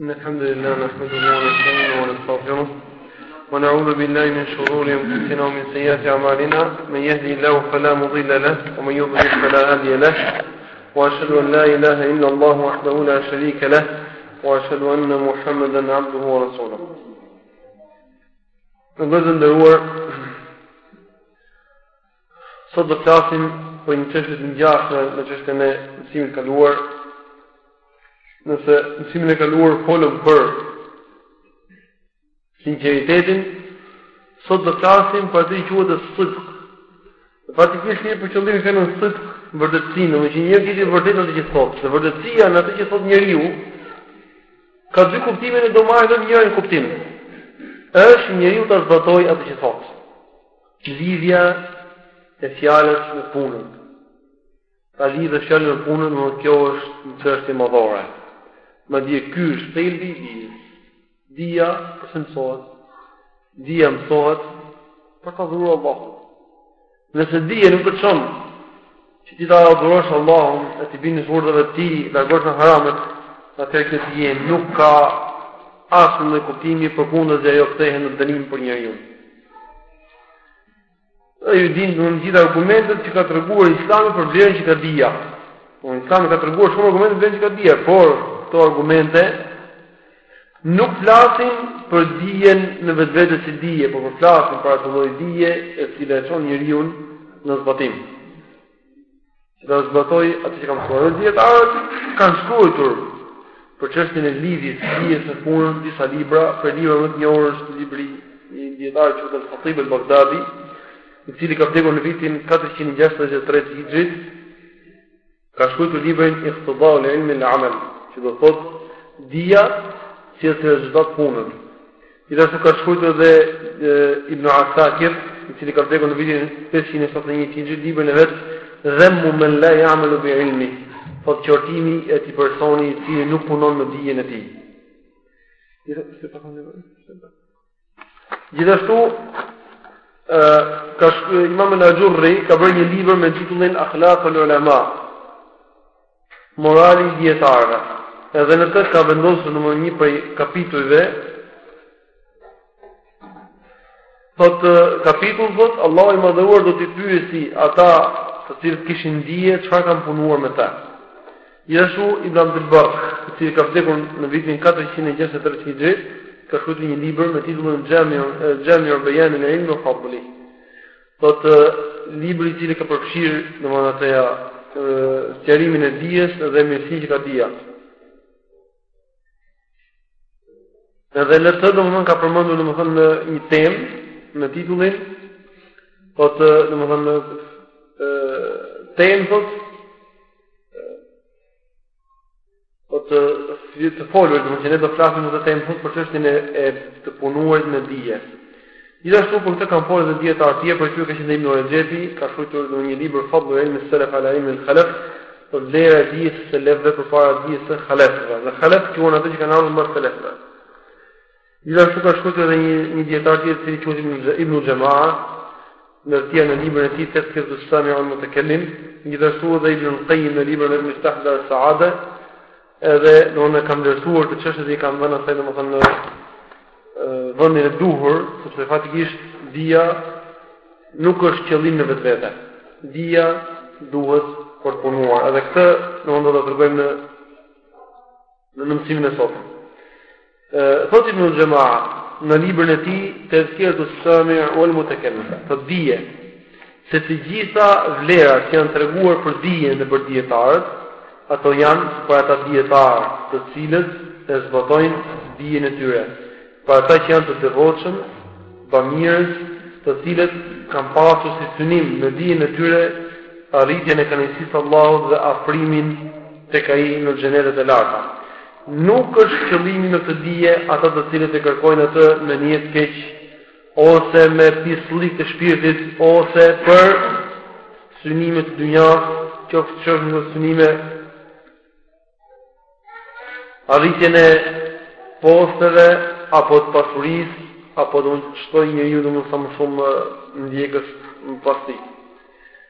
إن الحمد لله نحمده ونستعينه ونستغفره ونعوذ بالله من شرور أنفسنا ومن سيئات أعمالنا من يهدي الله فلا مضل له ومن يضلل فلا هادي له وأشهد أن لا إله إلا الله وحده لا شريك له وأشهد أن محمدا عبده ورسوله Në هو Sot do të flasim për një çështje të ngjashme me çështjen e mësimit të kaluar. Nëse mësimin e kaluar folëm për sinqeritetin, sot do të flasim për atë që quhet sidq. Praktikisht me për qëllim kanë sidq vërtetësi, domethënë që të jetë i vërtetë në atë që thotë, se vërtetësia në atë që thotë njeriu ka dy kuptime e domethënë njëri kuptim është njeriu ta zbatojë atë që thotë. Lidhja e fjalës me punën. Ta lidhë fjalën me punën, kjo është një çështje madhore. Madje ky është thelbi i dijes. Dija përse mësohet? Dija mësohet për ta adhuruar Allahun. Nëse dija nuk e çon Që ti ta adhurosh Allahun e t'i bindesh urdhrave të tij, të largohesh nga haramet, atëherë kjo dije nuk ka asnjë lloj kuptimi përkundrazi ajo kthehet në dënim për njeriu. E ju dini gjithë argumentet që ka treguar Islami për vlerën që ka dija. Islami ka treguar shumë argumente për vlerën që ka dija, por këto argumente Nuk flasin për dijen në vetvete si dije, por po flasin për atë lloj dije e cila e çon njeriun në zbatim. Të zbatojë atë që ka mësuar. Dhe dijetarët kanë shkruar për çështjen e lidhjes së dijes me punën disa libra, prej librave më të njohur është libri i dijetarit që quhet Hatib el Bagdadi, i cili ka vdekur në vitin 463 të hixhrit, Ka shkruar librin Iqtidau al-Ilm al-Amal, që do thot dija sjell si rezultat punën. Gjithashtu ka shkruar edhe Ibn Asakir, i cili ka vdekur në vitin 571 Hijri, librin e vet Dhammu man la ya'malu bi ilmihi, thotë qortimi i atij personi i cili nuk punon me dijen e tij. Ju e Gjithashtu, e, ka shkë, imam el Axhurri, ka bërë një libër me titullin Akhlaq el Ulema, morali i dijetarëve. Edhe në të ka vendosur domethënë një prej kapitujve, Thot kapitull thot Allahu i madhëruar do t'i pyesi ata të cilët kishin dije çfarë kanë punuar me të. Gjithashtu Ibn Abdul Barr, i cili ka vdekur në vitin 463 Hijri, ka shkruar një libër me titullin Jami'u Jami'u Bayan al-Ilm wa Fadlihi. Thotë libri i cili ka përfshirë domethënë atë sqarimin e dijes dhe mirësinë që ka dija. Edhe në të domethënë ka përmendur domethënë një temë, me titullin, thotë domethënë temë, thotë thotë të folurit, domethënë ne do të flasim në këtë temë thotë për çështjen e të punuarit me dije. Gjithashtu për këtë kanë folur edhe dijetarë tjerë, prej tyre ka qenë Ibn Rexhepi, ka shkruar një libër Fadlu ilm al-salaf ala ilm al-khalaf, për vlera e dijes së selefëve përpara dijes së khalefëve. Dhe khalef quhen ato që kanë ardhur mbas selefëve. Gjithashtu ka shkruar edhe një një dietar tjetër që quhet Ibn Ibn Jamaa, në tij në librin e tij Tadhkirat al-Sami' wal-Mutakallim, gjithashtu edhe Ibn Qayyim në librin e Miftah Dar al-Sa'ada, Edhe e kanë vlerësuar këtë çështje dhe i kanë dhënë asaj domethënë vendin e duhur, sepse faktikisht dija nuk është qëllim në vetvete. Dija duhet për të punuar. Edhe këtë do mundohem ta tregojmë në në mësimin e sotëm. Thotë Ibn Jamaa në librin e tij Tadhkirat al-Sami' wal-Mutakallim, ta dish se të gjitha vlerat që janë treguar për dijen dhe për dijetarët, ato janë për ata dijetarë të cilët e zbatojnë dijen e tyre, për ata që janë të devotshëm, bamirës, të cilët kanë pasur si synim me dijen e tyre arritjen e kënaqësisë së Allahut dhe afrimin tek ai në xhenetet e larta. Nuk është qëllimi me këtë dije ata të cilët e kërkojnë atë me nijet të keq ose me pisllik të shpirtit ose për synime të dynjas, qoftë këto synime arritjen e posteve apo të pasurisë apo do të shtoj njeriu domethënë sa më shumë ndjekës mbas tij.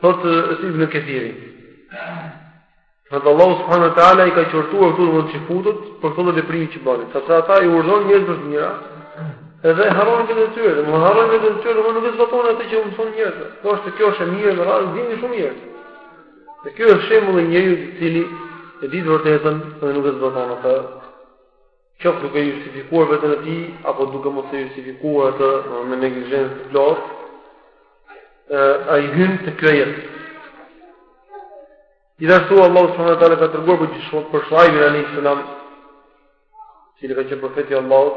Thotë është ibn Kathiri. Thotë Allahu subhanahu wa taala i ka qortuar këtu domethënë çifutët për këto veprime që bënin. Sepse ata i urdhërojnë njerëzit për të mira, edhe harrojnë veten e tyre, domethënë harrojnë veten e tyre, domethënë nuk e zbatojnë atë që u mësojnë njerëzve. Thotë se kjo është e mirë, në radhë bien shumë njerëz. Dhe kjo është shembulli i njeriut i cili e di të vërtetën dhe nuk e zbaton atë. qoftë duke e justifikuar veten e tij apo duke mos e justifikuar atë me neglizhencë të plotë, ai hyn te ky ajet. Gjithashtu Allah subhanahu wa taala ka treguar për gjithë për Shuaibin alayhis salam, i cili ka qenë profeti i Allahut,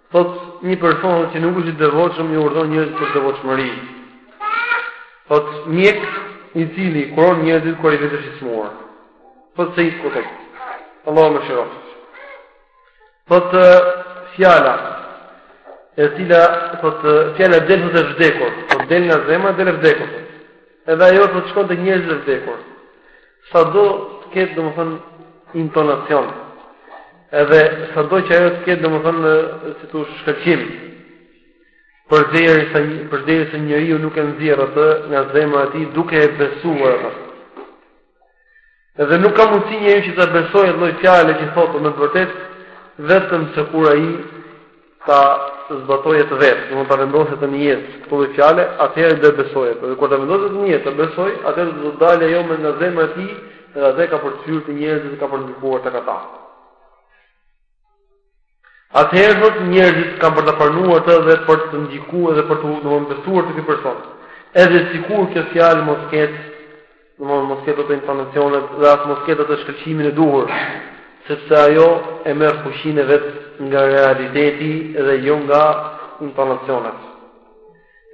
Thotë, Një person që nuk është i devotshëm, i urdhëron njerëzit për devotshmëri. Thotë, mjek i cili kuron njerëzit kur ai vetë është i sëmurë. Thotë Sejid Kutb, Allahu e mëshiroftë. Thotë fjala e cila thotë fjala del thotë e vdekur, po s'del nga zemra del e vdekur. Edhe ajo thotë shkon te njerëzit e vdekur. Sado të ketë, domethënë, intonacion, edhe sado që ajo të ketë, domethënë, si të shkëllqim, përderisa, përderisa njeriu nuk e nxjerr atë nga zemra e tij, duke e besuar atë. Edhe nuk ka mundësi njeriu që ta besojë atë lloj fjale që thotë me të vërtetë, vetëmse kur ai ta zbatojë atë vetë, do ta vendosë atë në jetë këto lloj fjalë, atëherë do të besojë. Por kur ta vendosë atë në jetë, të besojë, atëherë do të dalë ajo me nga zemra e tij, dhe atëherë ka për të thyer njerëzit e ka për të ndikuar tek ata. Atëherë njerëzit kanë për ta pranuar atë dhe për ta ndjekur dhe për të besuar te ky person. Edhe sikur kjo fjalë mos ketë Domethënë mos ketë ato intonacionet dhe as mos ketë atë shkëlqimin e duhur, sepse ajo e merr fuqinë e vet nga realiteti dhe jo nga intonacionet.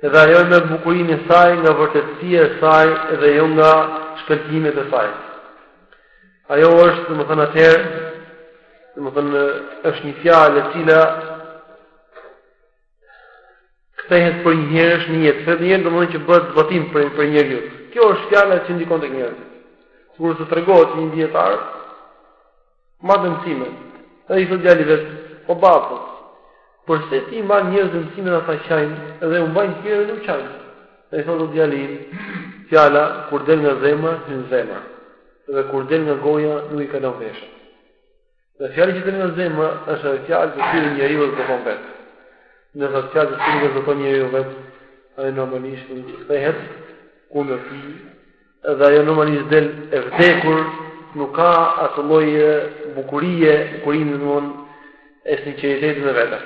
Dhe ajo e merr bukurinë e saj nga vërtetësia e saj dhe jo nga shkëlqimet e saj. Ajo është, domethënë atëherë, domethënë, është një fjalë e cila Kthehet për njëherësh në jetë, kthehet në jetë domethënë që bëhet zbatim prej njeriut. Kjo është fjala që ndikon tek njerëzit. Sikurse tregohet që një dijetar mbante ligjërime. Edhe i thotë djali i vet, "O babu, përse ti mban njerëzve ligjërime ata qajnë dhe u mbajnë të tjerë dhe s'qajnë?" Ai i thotë djalit, "Fjala kur del nga zemra, hyn në zemër." dhe kur del nga goja nuk i kalon veshët. Dhe fjala që del nga zemra është edhe fjalë të cilën njeriu e zbaton vetë. Ndërsa fjala të cilën s'e zbaton njeriu vetë, ajo normalisht kthehet kundër tij, edhe ajo normalisht del e vdekur, nuk ka atë lloj bukurie, bukurinë domethënë e sinqeritetit me veten.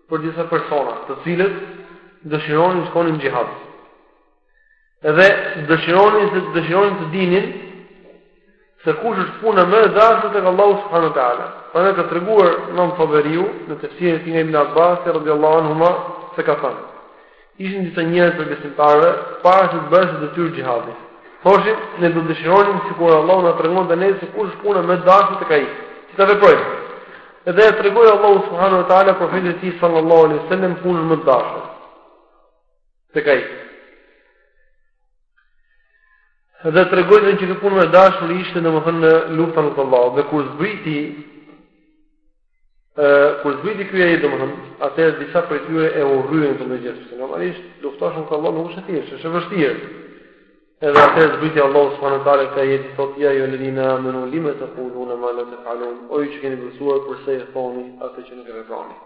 për disa persona, të cilët dëshironin të shkonin në xhihad. Edhe dëshironin se dëshironin të dinin se kush është puna më e dashur tek Allahu subhanahu wa taala. Prandaj ka treguar Imam Taberiu në tefsirin e tij nga Ibn Abbasi radhiyallahu anhuma se ka thënë Ishin disa njerëz prej besimtarëve para se të bëhej detyrë xhihadi. Thoshin, ne do dëshironim sikur Allahu të na tregonte ne se kush është puna më e dashur tek ai, që ta veprojmë. Edhe e tregoi Allahu subhanahu wa taala profetit të tij sallallahu alaihi wasallam punën më të dashur tek ai. Edhe tregoi se puna më e dashur ishte domethënë në luftën e Allahut dhe kur zbriti Ë, kur zbriti ky ajet, domethënë, atëherë disa prej tyre e urryen këtë lloj gjë, sepse normalisht të luftosh për Allah nuk është e thjeshtë, është e vështirë. Edhe atëherë zbriti Allahu subhanahu wa taala këtë ajet, thotë ja ejuhel ledhina amanu lima taquluna ma la tafalun, o ju që keni besuar përse e thoni atë që nuk e veproni.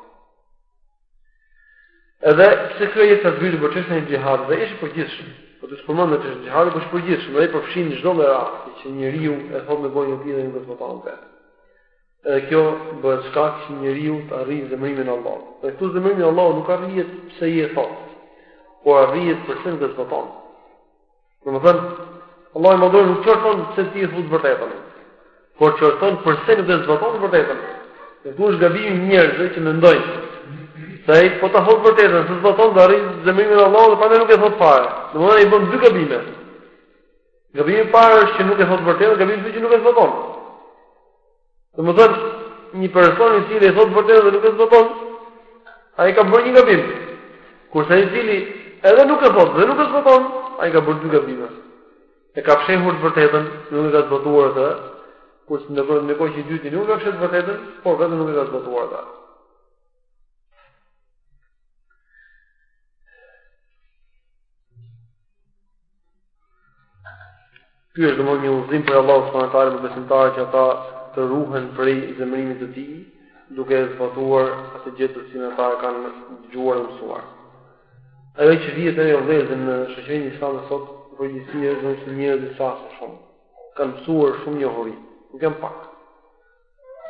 Edhe pse ky ajet ka zbritur për çështjen e xhihadit, ai është i përgjithshëm, edhe pse përmend çështjen e xhihadit është i përgjithshëm, ai përfshin çdo lloj rasti që njeriu e thotë me gojën e tij dhe nuk e thotë Edhe kjo bëhet shkak që njeriu të arrijë zemërimin e Allahut. Dhe këtu zemërimi i Allahut nuk arrihet pse i e thotë, por arrihet përse nuk e zbaton. Domethënë, Allahu nuk qorton pse ti e thua të vërtetën, por qorton përse nuk e zbaton vërtetën. Dhe ky është gabimi i njerëzve që mendojnë se ai po ta thotë vërtetën, s'e zbaton do arrijë zemërimin e Allahut, prandaj nuk e thotë fare. Domethënë i bën dy gabime. Gabimi i parë është që nuk e thotë vërtetën, gabimi i dytë që nuk e zbaton. Domethënë, një person i cili e thotë vërtetën dhe nuk e zbaton, ai ka bërë një gabim. Kurse ai i cili edhe nuk e thotë dhe nuk e zbaton, ai ka bërë dy gabime. E ka fshehur të vërtetën, nuk e ka zbatuar atë, kurse në një kohë që i dyti nuk e ka fshehur të vërtetën, por vetëm nuk e ka zbatuar atë. Ky është domethënë një udhëzim prej Allahut subhanahu wa taala për besimtarët që ata të ruhen prej zemërimit të tij, duke e zbatuar atë gjë të cilën ata e kanë dëgjuar dhe mësuar. Ajo që vihet re, o vëllezër, në shoqërinë islame sot, përgjithësi është domethënë njerëzit flasin shumë. Kanë mësuar shumë njohuri, nuk janë pak.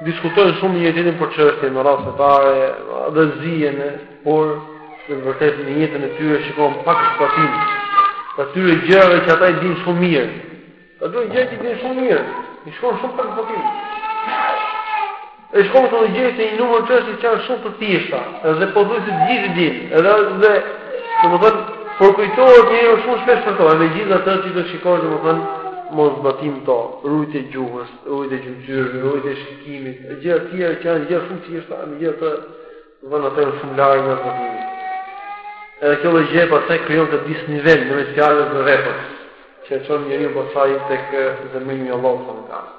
Diskutojnë shumë me njëri-tjetrin për çështje me radhë fetare dhe zihen, por në të vërtetë në jetën e tyre shikon pak zbatim prej atyre gjërave që ata i dinë shumë mirë. Ato gjëra që i dinë shumë mirë, i shikon shumë pak zbatim. E shikon te kjo gjë se një numër çështjesh që janë shumë të thjeshta, edhe pothuajse të gjithë i dinë, edhe dhe domethënë përkujtohet një herë shumë shpesh për to, edhe megjithatë do shikojmë domethënë moszbatim te ruajtja e gjuhës. ruajtja e gjymtyrëve, ruajtja e shikimit, e gjëra të tjera që janë gjëra shumë të thjeshta, megjithatë janë ato shumë larg nga zbatimi. Edhe kjo gjë pastaj krijon atë disnivel në mes fjalës dhe veprës, që e çon njeriu pastaj tek zemërimi i Allahut subhanahu wa taala.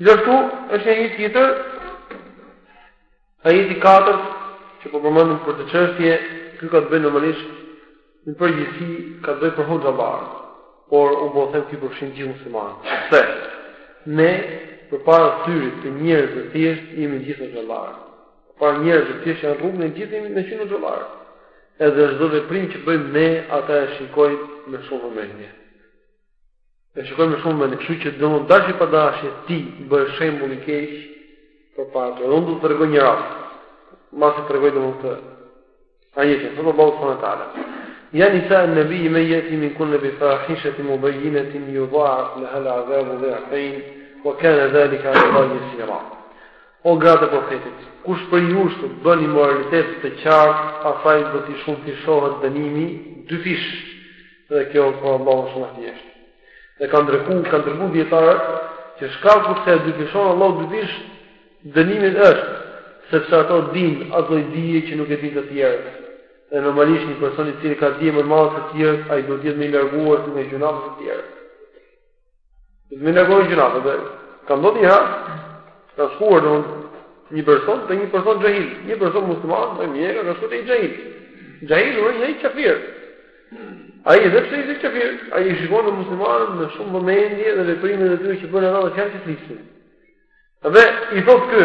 Gjithashtu është një tjetër Ajeti i katërt që po përmendim për këtë çështje, ky ka të bëjë normalisht në përgjithësi ka të bëjë për hoxhallarët. Por unë po them ky përfshin gjithë muslimanët. Pse? Ne përpara syrit të njerëzve të thjeshtë jemi gjithë hoxhallar. Përpara njerëzve të thjeshtë që janë rrugës, ne gjithë jemi domethënë hoxhallar. Edhe çdo veprim që bëjmë ne, ata e shikojnë me shumë vëmendje. E shikojnë me shumë vëmendje, kështu që domethënë dashje pa dashje ti bëhesh shembull i keq përpara tyre. Dhe unë do të tregoj një rast. Mbasi të tregoj domethënë ajetin, thotë Allahu subhanahu wa taala. Ja nisaen-nebijji men jeti minkunne bi fahishetin mubejjinetin judaaf lehel adhabu difejn, ue kane dhalike alallahi jesira. O gratë e profetit, kush prej jush bën imoralitet të qartë, asaj do t'i shumëfishohet dënimi, dyfish, Dhe kjo është për Allahun shumë e thjeshtë. Dhe kanë treguar, kanë treguar dijetarët, që shkaku pse e dyfishon Allahu dyfish, dënimin është, sepse ato din atë dije që nuk e din të tjerët. Dhe normalisht një person i cili ka dije më të madhe se të tjerët, ai duhet të jetë më i larguar nga gjynahet se të tjerët. Më negojnë gjërat edhe ka ndodhur një rast ka shkuar domethënë një person te një person xhahil, një person musliman dhe një ka shkuar te një xhahil. Xhahil te një qafir. Ai edhe pse ishte qafir, ai i shikonte muslimanët me shumë vëmendje dhe veprimet e tyre që bënin ata dhe fjalët që flisnin. Dhe i thotë ky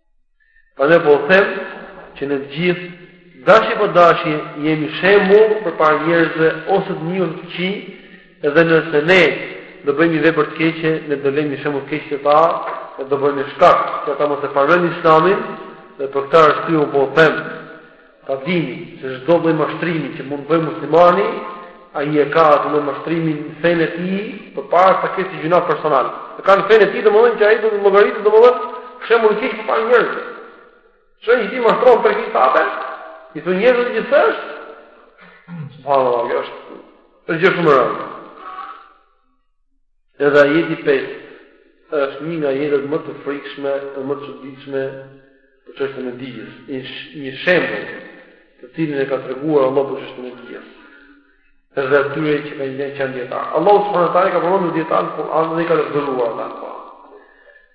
Prandaj po them që ne të gjithë dashi pa dashi jemi shembull përpara njerëzve ose të mirë ose të keq edhe nëse ne do bëjmë një vepër të keqe ne do lëmë një shembull të keq te ta dhe do bëhemi shkak që ata mos e pranojnë islamin dhe për këtë arsye ju po them Ta dini se çdo lloj mashtrimi që mund të bëjë muslimani, ai e ka atë lloj mashtrimi në fenë e tij, përpara se ta ketë si gjynah personal. E ka në fenë e tij domethënë që ai do të llogaritet domethënë shembull i keq përpara njerëzve. Se ti mashtron për këtë pastaj, i thonë njerëzit që thashë, subhanallah, kjo është një gjë shumë e rëndë. Edhe ajeti 5 është një nga ajetet më të frikshme dhe më të çuditshme për çështjen e dijes. Një shembull të cilin e ka treguar Allahu për çështjen e dijes. Edhe atyre që kanë qenë dijetarë. Allahu subhanahu wa taala i ka përmendur dijetarët në Kur'an dhe i ka lavdëruar ata.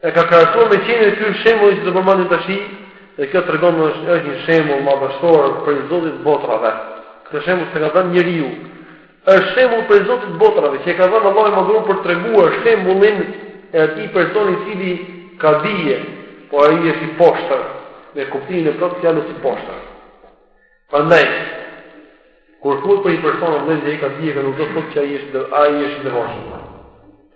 E ka krahasuar me qenin, e ky shembull që do përmendim tashi, dhe kjo tregon është, është një shembull madhështor prej Zotit të botëve. Këtë shembull s'e ka dhënë njeriu. Është shembull prej Zotit të botëve, që e ka dhënë Allahu i Madhëruar për të treguar shembullin e atij personi i cili ka dije, po ai është i poshtër, me kuptimin e plotë të fjalës i poshtër. Prandaj, kur thuhet për një person që ai ka dije, nuk do të thotë që ai është ai është i devotshëm.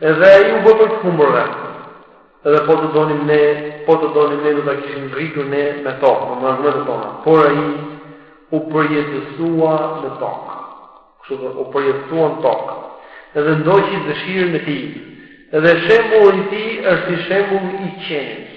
Edhe ai u bë prej të humburve. Edhe po të donim ne, po të donim ne do ta kishim ngritur ne me tokë, me argumentet tona. Por ai u përjetësua në tokë. Kështu u përjetësua në tokë. Edhe ndoqi dëshirën e tij. Edhe shembulli i tij është si shembulli i qenit.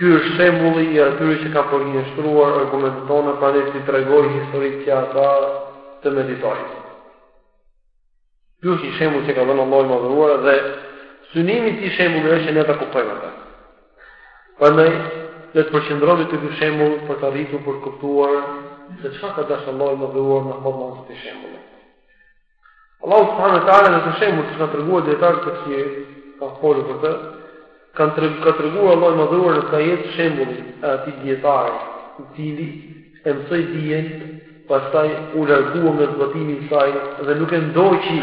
Ky është shembulli i atyre që kanë përgënjeshtruar argumentet tona prandaj ti tregoji historitë që ata të meditojnë. Ky është një shembull që ka dhënë Allahu i Madhëruar dhe synimi i këtij shembulli është që ne ta kuptojmë atë. Prandaj le të përqendrohemi te ky shembull për të arritur për të kuptuar se çfarë ka dashur Allahu i Madhëruar në formën e këtij shembulli. Allahu subhanahu wa taala në këtë shembull që kanë treguar dijetarët të cilët kanë folur për të, kanë tre ka treguar Allahu i madhëruar në këtë ajet shembullin e atij dijetari, i cili e mësoi dijen, pastaj u largua nga zbatimi i saj dhe nuk e ndoqi,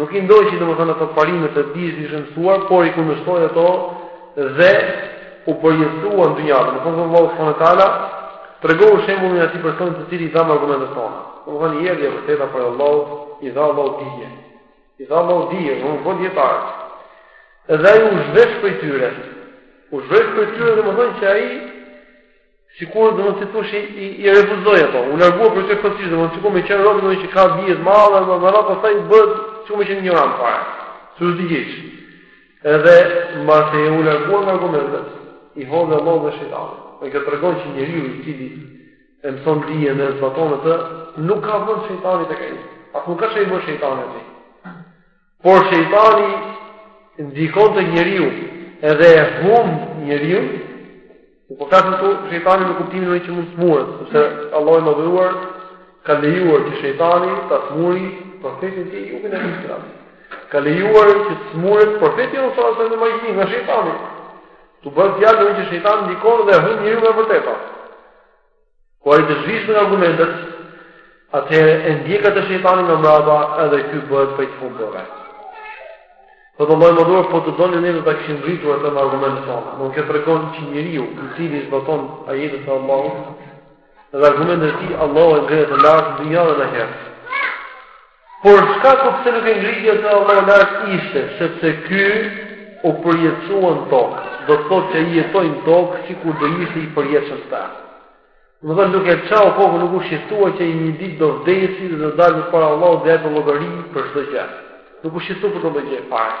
nuk i ndoqi domethënë ato parimet e dijes që i kishte mësuar, por i kundërshtoi ato dhe u përjetësua në dynja. Domethënë Allahu subhanahu wa taala tregon shembullin e atij personi të cilit i dhamë argumentet tona. Domethënë i erdhi e vërteta prej Allahut, i dha Allahu dije. I dha Allahu dije, domethënë dijetar. Dhe ai u zhvesh prej tyre. U zhvesh prej tyre domethënë që ai Sikur domethënë thosh i, i, i refuzoi ato. U largua prej tyre plotësisht, domethënë sikur me qenë rob që ka dije të madhe, më vëra pastaj bëhet sikur me qenë injorant fare. S'di gjë. Edhe mbas se u largua nga argumentet, i hodhi Allah dhe shejtani. Kjo tregon që njeriu i cili e mëson dijen dhe zbaton atë, nuk ka vend shejtani tek ai. As nuk ka ça i bën shejtani atij. Por shejtani ndikon te njeriu edhe e hum njeriun, nuk po flasim këtu shejtani në kuptimin që mund të smuret, sepse Allahu i madhëruar ka lejuar që shejtani ta smuri profetin e tij Ejubin alejhi selam. Ka lejuar që të smuret profeti i Allahut sallallahu alaihi wasallam nga shejtani. Këtu bëhet fjalë që shejtani ndikon dhe e hum njeriun nga e vërteta. Po ai të zhvishet nga argumentet, atëherë e ndjek atë shejtani nga mrapa edhe ky bëhet prej të humburve. Thotë Allahu i madhëruar, po të donim ne do ta kishim ngritur atë me argumentet tona. Kjo tregon që njeriu, i cili i zbaton ajetet e Allahut, edhe argumentet e tij, Allahu e ngre atë lart, në dynja dhe në ahiret. Por shkaku pse nuk e ngriti atë Allahu lart ishte, sepse ky u përjetësua në tokë, do të thotë që ai jetoi në tokë, sikur do ishte i përjetshëm në të. Domethënë nuk e çau kokën nuk u shqetësua që ai një ditë do vdesi dhe do dalë para Allahut dhe jep llogari për çdo gjë. Nuk u shqetësua për këtë llogari fare.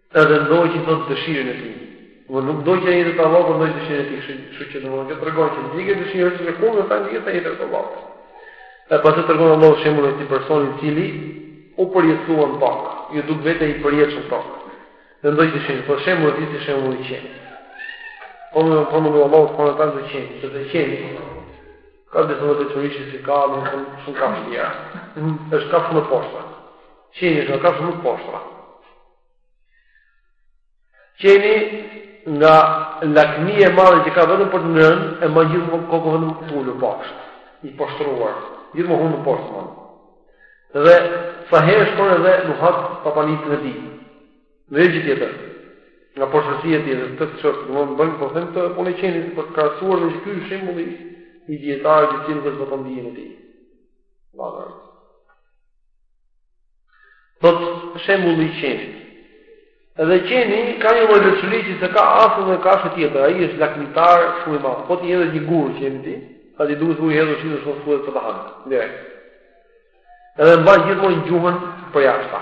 Edhe ndoqi thotë dëshirën e tij. Do nuk do që ai të ta vogël ndoqi dëshirën e tij, kështu që domethënë kjo tregon që ndjekë dëshirën e kundër me tani ajetet e Allahut. E pastaj tregon Allahu shembullin e atij personi i cili u përjetësua në tokë, iu duk vetja i përjetshëm në tokë. Dhe ndoqi dëshirën, po shembulli i tij si shembulli i qenit. Po më po më dua Allahu subhanahu wa taala të qenë, se të qenë. Ka disa më të turishë si ka, më shumë shumë ka fëmija. Është ka shumë poshtë. Qeni është nga kafshët më të poshtra. Qeni nga lakmi e madhe që ka vetëm për të ngrënë, e mban gjithmonë kokën vetëm të ulur poshtë, i poshtruar, gjithmonë hundën poshtë e mban. Dhe sa herë shkon edhe nuhat prapanicën e tij. Një gjë tjetër, nga poshtërsia tjetër, të të qërë, në më bëjmë, po themi këtu punën e qenit, për ta krahasuar me gjithë këtë shembullin e dijetarit, gjithë qenë dhe s'e zbaton dijen e tij. Ladarë. Thotë shembulli i qenit. Edhe qeni ka një lloj veçori që s'e ka asnjë kafshë tjetër. Ai është lakmitar shumë i madh. Po t'i hedhësh një gur qenit ti, atij i duket sikur i hedh ushqim shumë fuet për ta hanë. Direkt. Edhe mban gjithmonë gjuhën përjashta.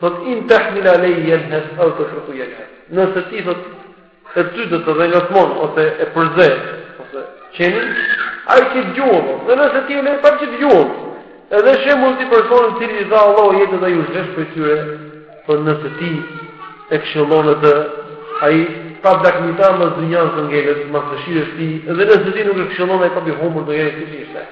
Thotë in tahmil alayhi yalhath aw tatrukhu yalhath. Nëse ti thot e ty do të vë ngacmon ose e përzë ose qeni ai qet gjuhën. Dhe nëse ti e lë prapë qet gjuhën. Edhe shembulli i këtij personi të cilit i dha Allahu ajetet dhe u zhvesh prej tyre, por nëse ti e këshillon atë ai prapë lakmitar mbas dynjasë do ngelet mbas dëshirës së tij dhe nëse ti nuk e këshillon ai prapë i humbur do jetë ti ishte.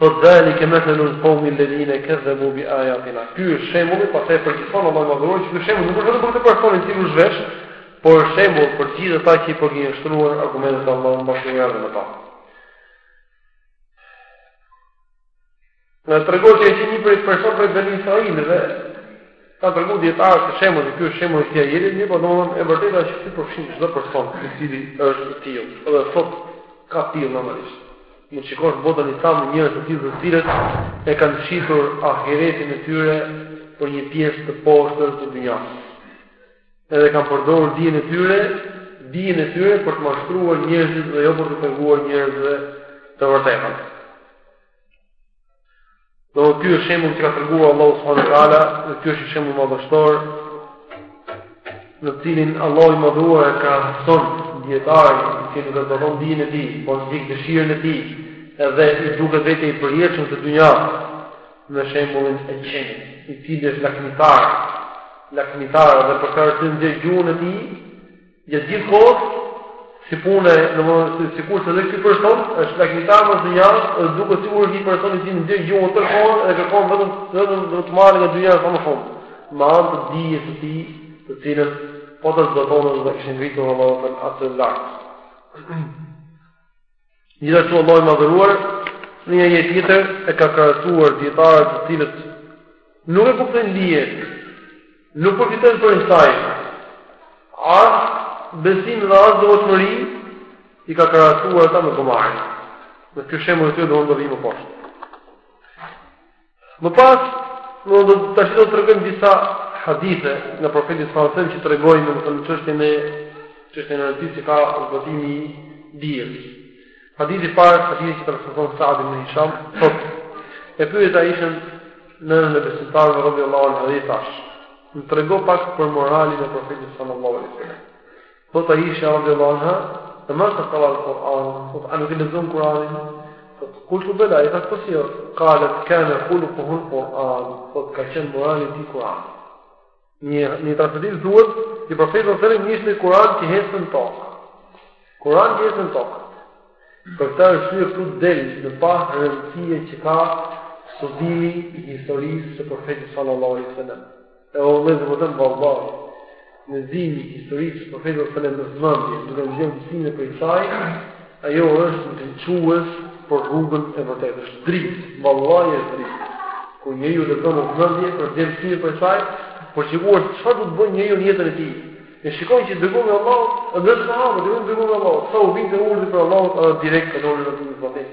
Thotë dhalike methelul kaumi lledhine kedhdhebu bi ajatina. Ky është shembulli, pastaj e përgjithëson Allahu i madhëruar, që ky shembull nuk është për atë personin i cili u zhvesh, por është shembull për gjithë ata që i përgënjeshtruan argumentet e Allahut më bashkë një dhe me ta. Na tregoi që ishte një prej personave prej Beni Israilëve, Kanë treguar dijetarët se shembulli ky është shembulli i këtij ajeti, mirëpo domethënë e vërteta është se përfshin çdo person i cili është i tillë. Edhe sot ka të tillë normalisht. Mund shikosh në botën islame njerëz të tillë të cilët e kanë shitur ahiretin e tyre për një pjesë të poshtër të dynjas. Edhe kanë përdorur dijen e tyre, dijen e tyre për të mashtruar njerëzit dhe jo për të treguar njerëzve të vërtetën. Domethënë ky është shembull që ka treguar Allahu subhanahu wa taala, dhe ky është një shembull madhështor në të cilin Allahu i madhëruar e krahason dijetarin që nuk e zbaton dijen e tij, por ndjek dëshirën e tij, edhe i duket vetja i përjetshëm në dynja me shembullin e qenit, i cili është lakmitar, lakmitar dhe për këtë arsye nxjerr gjuhën e tij, Gjatë gjithë kohës, si punë, në më si, sikurse dhe ky person, është lakmitar mbas dynjasë, është duke sikur një person që nxjerr gjuhën të kohën, edhe kërkon vetëm e vetëm që të marrë nga dynjaja sa më shumë. Me anë të dijes së tij, të cilën, po ta zbatonte do e kishte ngritur Allahu atë lart. Gjithashtu Allahu i madhëruar në një ajet tjetër e ka krahasuar dijetarët të cilët nuk e kuptojnë dijen, nuk përfitojnë prej saj. As besim dhe as devotshmëri i ka krahasuar ata me gomarin. Në këtë shembull të do të ndodhi më poshtë. Më pas, ne do të tash do të tregojmë disa hadithe nga profeti sallallahu alaihi wasallam që tregojnë në këtë çështje me çështjen e rëndësisë që ka zbatimi i dijes. Hadithi i parë, hadithi që transmeton Sa'd ibn Hisham, thotë: E pyeta Aishen, nënën e besimtarëve radijallahu anha, i thashë: Më trego pak për moralin e profetit sallallahu alaihi wasallam. Thotë Aisha radhiyallahu anha, Ema tekraul Kur'an, thotë, a nuk e lexon Kur'anin? Thotë, kultu bela, i thotë, po si jo? Kalet, kane hulukuhul Kur'an, thotë, ka qenë morali i tij Kur'ani. Në një transmetim thuhet se profeti ishte Kur'an që ecën në tokë. Kur'an që ecën në tokë. Për këtë arsye këtu del në pah rëndësia që ka studimi i historisë së profetit sallallahu alaihi sallam. E o vëllezër, po them vallahi, leximi i historisë së profetit sallallahu alajhi wasallam me vëmendje, duke nxjerrë mësime prej saj, ajo është ndriçues për rrugën e vërtetë. Është dritë, vallahi është dritë. Kur njeriu lexon me vëmendje për të mësime prej saj, për të shikuar se çfarë do të bëjë njeriu në jetën e tij. E shikon që dërgon nga Allahu, ndër sahabët, dërgon nga Allahu, sa u vinte urdhri prej Allahut, edhe direkt kalonin në zbatim.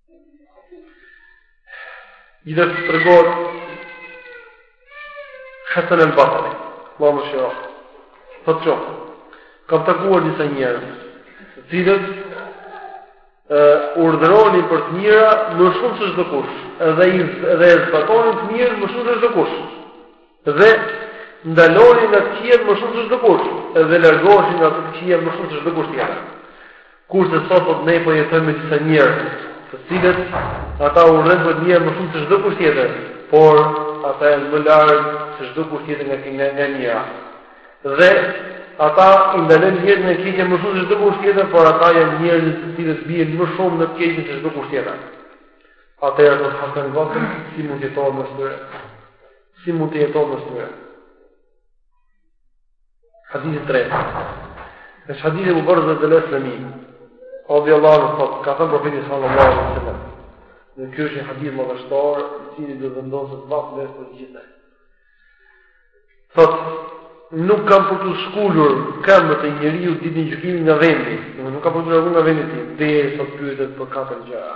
Gjithashtu tregohet Hasan el Basri Allahu e mëshiroftë Thotë që Kam takuar disa njerëz Të cilët Urdhëronin për të mira Më shumë se çdo kush Edhe, edhe e zbatonin të mirën Më shumë se çdo kush Dhe ndalonin nga të këqijat më shumë se çdo kush, dhe largoheshin nga të këqijat më shumë se çdo kush tjetër. Kurse sot thotë ne po jetojmë me disa njerëz, të cilët ata urdhërojnë për të mira më shumë se çdo kush tjetër, por ata janë më larg se çdo kush tjetër nga nga e mira. Dhe ata i ndalojnë njerëzit nga e keqja më shumë se çdo kush tjetër, por ata janë njerëz të cilët bien më shumë në të keqen se çdo kush tjetër. Atëherë thotë Hasani, thotë, si mund të jetohet mes tyre. si mund të jetohet mes tyre. Hadithi i tretë. Është hadithi i Ebu Berze el Eslemi, radhiyallahu anhu, thotë ka thënë profeti sallallahu alaihi wasallam. Dhe ky është një hadith madhështor, i cili do të vendoset vath në vesh të gjithëve. Thotë nuk kanë për t'u shkulur këmbët e njeriut ditën e gjykimit nga vendi, nuk ka për t'u larguar nga vendi i tij, derisa të pyetet për katër gjëra.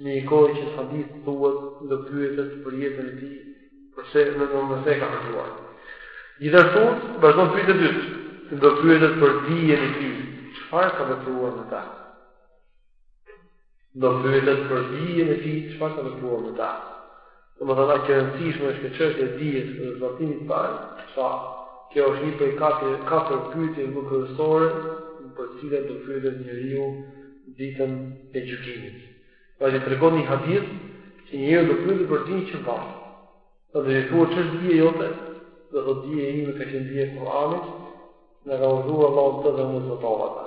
Në një kohë që në hadith thuhet do pyetet për jetën e tij, përse dhe në se e ka harxhuar. Gjithashtu, vazhdon pyetja e dytë, do pyetet për dijen e tij, çfarë ka vepruar me ta? Do pyetet për dijen e tij, çfarë ka vepruar me ta? Domethënë aq e rëndësishme është kjo çështje e dijes dhe zbatimit të saj, sa kjo është një prej katër katër pyetjeve më kryesore për të cilat do pyetet njeriu ditën e gjykimit. Pra që tregon një hadith që njeriu do pyetet për dijen që ka. Do t'i thuhet ç'është dija jote, do të thotë dija ime ka qenë dija e Kur'anit, na ka urdhëruar Allahu të dhe unë zotova ta.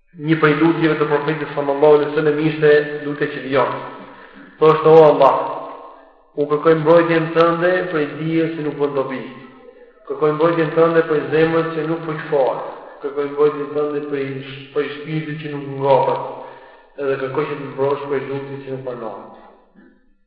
Një prej lutjeve të Profetit sallallahu alaihi wasallam ishte lutja që vijon. Thoshte o Allah, u kërkoj mbrojtjen tënde prej dijes që nuk bën dobi. Kërkoj mbrojtjen tënde prej zemrës që nuk frikësohet. Kërkoj mbrojtjen tënde prej prej shpirtit që nuk ngopet. Edhe kërkoj që të mbrosh prej lutjes që nuk pranohet.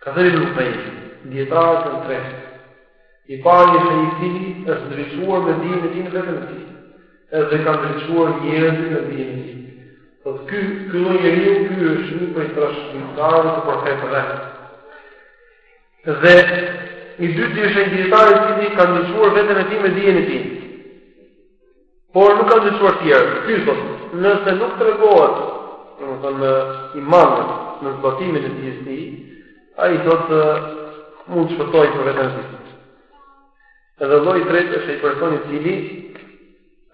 Ka thënë Ibn Qayyim, Dijetarët janë tre. I pari është ai i cili është ndriçuar me dijen e tij në veten e tij. Edhe ka ndriçuar njerëzit me dijen e tij. Po ky ky lloj njeriu ky është një prej trashëgimtarëve të profetëve. Dhe i dyti është ai dijetar i cili ka ndriçuar veten e tij me dijen e tij. Por nuk ka ndriçuar të tjerë. Ky thot, nëse nuk tregohet, domethënë i mangët në zbatimin e dijes së tij ai thot mund të shpëtojë për veten e tij. Edhe lloji i tretë është ai person i cili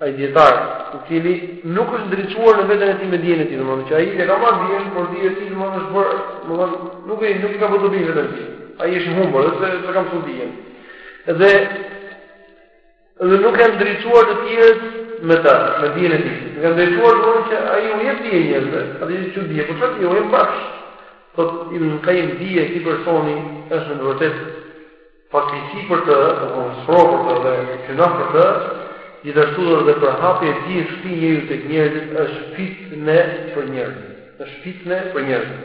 ai dietar, i cili nuk është ndriçuar në veten e tij me dijen e tij, domethënë që ai e ka marrë dijen, por dija e tij domethënë është bërë, domethënë nuk e nuk e ka bërë dobi veten e tij. Ai është i humbur, edhe se s'e kam thënë dijen. Edhe Dhe nuk janë ndriçuar të tjerët me ta, me dijen e tij. Nuk janë ndriçuar domethënë që ai u jep dijen njerëzve, atë qysh dije, por çfarë dije, u jep bash. Thotë, kjo dije e këtij personi është në vërtet fatkeqësi për të, domethënë sprovë për të dhe gjynah për të, gjithashtu dhe dhe përhapja e dijes së këtij njeriu tek njerëzit është fitne për njerëzit. Është fitne për njerëzit.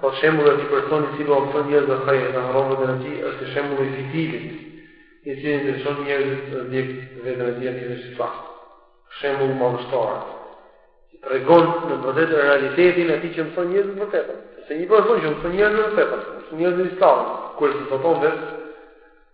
Thotë shembulli atij personi i cili ua mëson njerëzve hajrin dhe harron veten e tij është si shembulli i fitilit, i cili ndriçon njerëzit dhe djeg veten e tij atyre që ka. Shembull madhështor. Që tregon në të vërtetë realitetin e atij që mëson njerëzve të vërtetën. Sepse një person që u mëson njerëzve të vërtetën, mëson njerëzve Islamin, kurse s'e zbaton vetë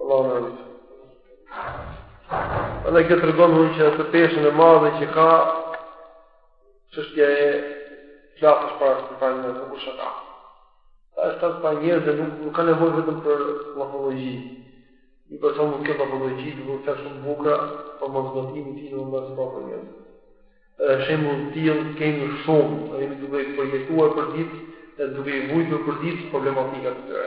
Allahu na ruaj. Ama kjo tregon atë peshën e madhe që ka çështja e kllapës para se të flasë para njerëzve nuk është shaka. Të flasësh para njerëzve dhe nuk nuk ka nevojë vetëm për llafologji. Një person nuk ka llafologji, do të thotë shumë bukura, po mos zbatimi i tyre nga sa po njerëz. Edhe shembuj të tillë kemi shumë, jemi duke i përjetuar për ditë, duke i vuajtur për ditë problematikat e tyre.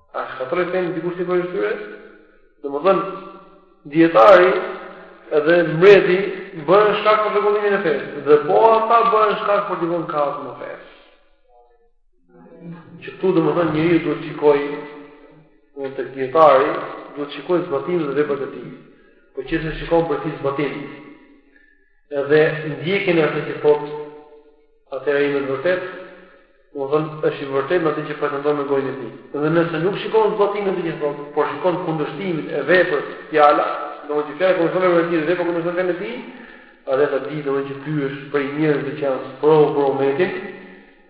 A e shkatërroi fenë dikush tjetër përveç tyre? Domethën dietari edhe mbreti bëhen shkak për rregullimin e fesë dhe po ata bëhen shkak për të vënë kaos në fe. Që këtu domethën njeriu duhet të shikojë tek dijetari, duhet të shikojë zbatimin dhe veprat e tij. Po që se shikon prej tij zbatim. Edhe ndjekjen e asaj që thotë atëherë në vërtetë Domethënë, është i vërtetë në atë që pretendon me gojën e tij. Dhe nëse nuk shikon zbatimin e atë që thotë, por shikon kundërshtimin e veprës, fjala, domethënë që fjala kundërshton veprën e tij dhe vepra kundërshton fjalën e tij, atëherë ta di domethënë që ky është prej njerëzve që janë sprovë për umetin,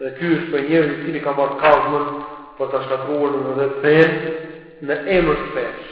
dhe ky është prej njerëzve i cili ka marrë kazmën për ta shkatërruar domethënë vetë fenë në emër të fesë.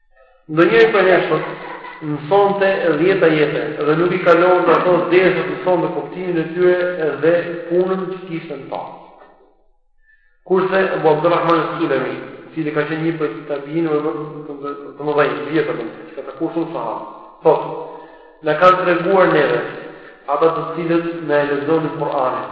Ndonjëri prej nesh mësonte dhjetë ajete, dhe nuk i kalonte ato derisa të mësonte kuptimin e tyre dhe punën që kishte në ta. Kurse, Abu Abdurrahman es-Sulemi, i cili ka qenë një prej tabiinëve më të mëdhenj, që ka takuar shumë sahabë, thotë, na kanë treguar neve, ata të cilët na e lexonin Kuranin,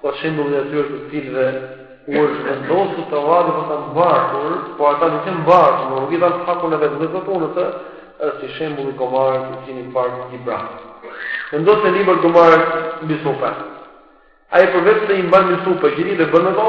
Po shembulli i atyre të cilëve u është vendosur Tevrati për ta mbartur, por ata nuk e mbartën, por nuk i dhanë hakun e vet me zbatu atë, është si shembulli i gomarit i cili bart libra. Vendose libër gomarit mbi supe. Ai përveçse i mban mbi supe, gjithë ditën e bën me to,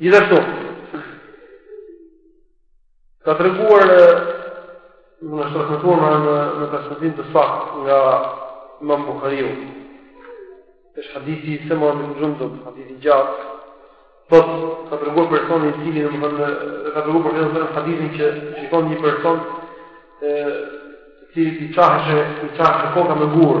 Gjithashtu, ka treguar në, është transmetuar në, në, në transmetim të saktë nga Imam Buhariu. Është hadithi i Semura ibn Xhundub, hadith i gjatë, thotë ka treguar personi i cili domethënë ka treguar për këtë hadithin që shikon një person të cilit i çahëshe i çahëshe koka me gur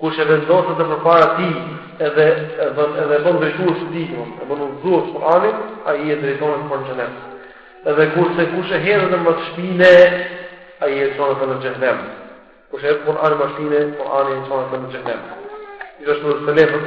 Kush e vendos atë përpara tij edhe e bën edhe e bën drejtues të tij, e bën udhëzues Kur'anin, ai e drejton atë për në xhenet. Edhe kurse kush e hedh atë mbas shpine, ai e çon atë në xhehenem. Kush e hedh Kur'anin mbas shpine, Kur'ani e çon atë në xhehenem. Gjithashtu selefët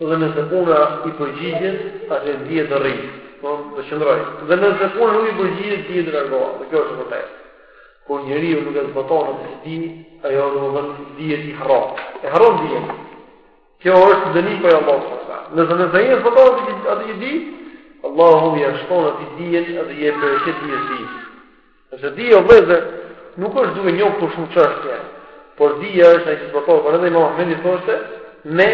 Dhe nëse puna i përgjigjet, atëherë dija do të rrijë, do të qëndrojë. Dhe nëse puna nuk i përgjigjet, dija do të largohet. Dhe kjo është e vërtetë. Kur njeriu nuk e zbaton atë që di, ajo domethënë dija do t'i harrohet. E harron dijen. Kjo është dënim prej Allahut subhanahu ue teala. Nëse nëse ai e zbaton atë që atë që di, Allahu ia shton atij dijen dhe i jep bereqet dijes së tij. Sepse dija o vëllezër, nuk është duke njohur shumë çështje, por dija është ajo që zbatohet, por edhe Imam Ahmedi thoshte, ne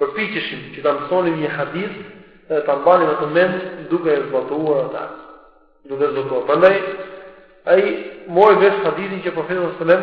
përpiqeshim që ta mësonim një hadith dhe ta mbanim atë mend duke e zbatuar atë. Duke e zbatuar. Prandaj, ai mori vesh hadithin që profeti sallallahu alejhi ue selem,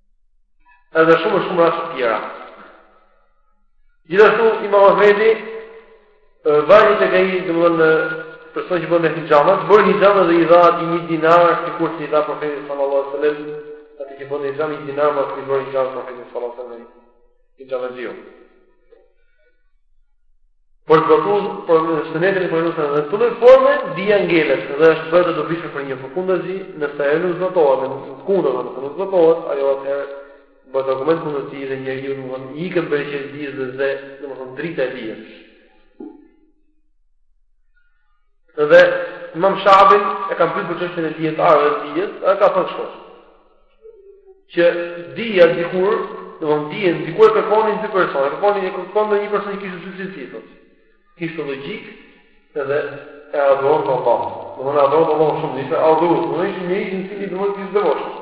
Edhe shumë e shumë raste të tjera. Gjithashtu, imam Ahmedi vajti tek ai, domethënë personi që bën hixhame, bëri hixhame dhe i dha atij një dinar, sikur që i dha profeti sallallahu sallam, atij që bëri hixhame një dinar, atij që i bëri hixhame profetit sallallahu sallam, hixhamaxhiut. Por domethënë por në sunetin e Kur'anit dhe këto lloj forme dija ngelet dhe është bërë e dobishme për njeriun përkundrazi, nëse ajo nuk zbatohet, nuk është kundër, domethënë nuk zbatohet, ajo atëherë bëhet argument kundër tij dhe njeriu domethënë i ikën bereqeti i dijes dhe domethënë drita e dijes. Dhe Imam Shabi e ka për çështjen e dijetarëve të dijes, ai ka thënë kështu. Që dija dikur, domethënë dijen dikur e kërkonin dy persona, e kërkonin e kërkonte një person që kishte dy cilësi. Kishte logjikë dhe e adhuronte Allahun. Domethënë adhuronte Allahun shumë, ishte adhurues, domethënë ishte një i cili domethënë ishte devotshëm.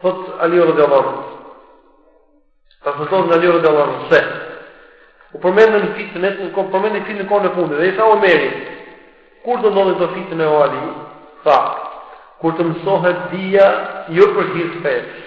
Thotë Aliu radijallahu anhu, transmetohet nga Aliu radijallahu anhu, se, u përmendën fitnet, u përmendën fitnet në kohën e fundit, dhe i tha Omeri, kur do ndodhin këto fitne o Ali, tha, kur të mësohet dija, jo për hir të fesë,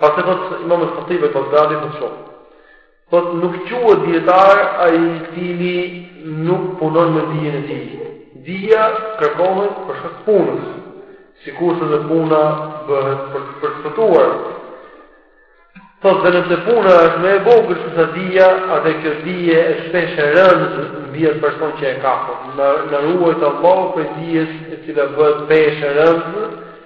Pastaj thotë imam el Khatib el Bagdadi kështu. Thotë nuk quhet dijetar ai i cili nuk punon me dijen e tij. Dija kërkohet për shkak të punës, sikurse dhe puna bëhet për të shpëtuar. Thotë dhe nëse puna është më e vogël se sa dija, atëherë kjo dije është peshë e rëndë mbi atë person që e ka. Na na ruajtë Allahu prej dijes e cila bëhet peshë e rëndë,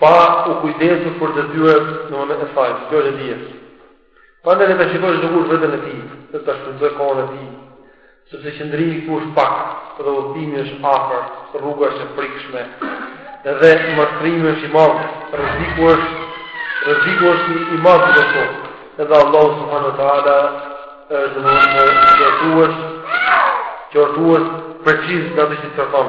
Pa u kujdesur për detyrimet e saj, kësaj dijes. Prandaj le ta shikojë çdokush veten e tij, dhe ta shfrytëzojë kohën e tij, sepse qëndrimi këtu është pak, dhe udhëtimi është afër, rruga është e frikshme, dhe mashtrimi është i madh, rreziku është, rreziku është i madh thotë edhe Allahu subhanahu wa ta'ala është qortues, qortues, preciz në atë që kërkon.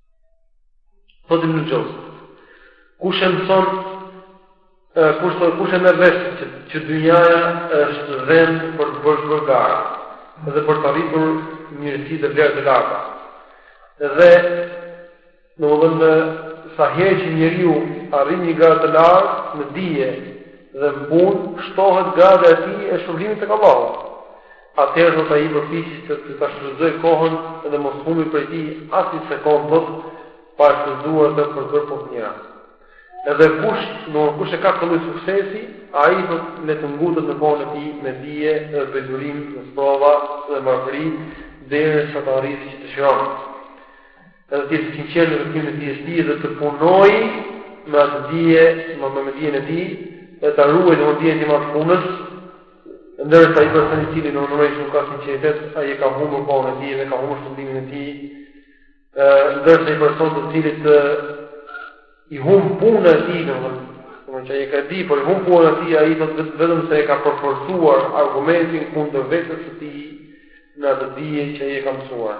Thotë Ibn Xheuzi. Kush e mëson, kush, kush e merr vesh që, që dynjaja është vend për të bërë bërë gara dhe për të arritur mirësi dhe vlerë të larta. Dhe, domethënë, sa herë që njeriu arrin një gradë të lartë me dije dhe në punë, shtohet grada e tij e shpërblimit tek Allahu. Atëherë thotë ai përpiqet që ta shfrytëzojë kohën dhe mos humbë prej tij as një sekondë thotë pa e shfrytëzuar atë për të bërë punë të mira. Edhe kush, domthonë kush e ka këtë lloj suksesi, ai thotë le të ngutet në kohën e tij me dije dhe me durim në sprova dhe varfëri derisa të arrijë siç dëshiron. Edhe të jetë i sinqertë në kërkimin e dijes së tij dhe të punojë me atë dije, me, me dijen e tij, dhe ta ruajë domthonë dijen e tij me anë të punës, Ndërsa ai personi i cili në mënyrë që nuk ka sinqeritet, ai e ka humbur punën e tij dhe ka humbur shpërblimin e tij, ndërsa ai person të cilit i humb puna e tij, në mënyrë që e ka dije, por i humb puna e tij, ai do të thotë vetëm se e ka përforcuar argumentin kundër vetes së tij në atë dije që ai e ka mësuar.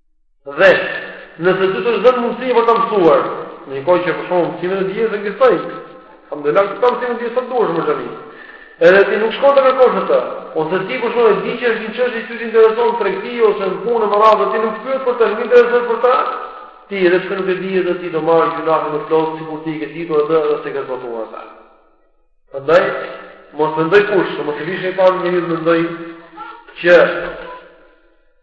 Dhe nëse ty t'është dhënë mundësi për të mësuar, në një kohë që për shembull mësime në dije ekzistojnë, alhamdulillah që ka mësime dije sa duhesh më tani. Edhe ti nuk shkon ta kërkosh atë, ose ti për shembull e di që është një çështje që të intereson në tregti ose në punë më radhë ti nuk pyet për të, nuk interesohesh për të. Ti edhe pse nuk e di edhe ti do marrësh gjynafin e plotë sikur ti ke ditur atë edhe s'e ke zbatuar atë. Prandaj mos mendojë kush, mos e vish e pa një mendojë që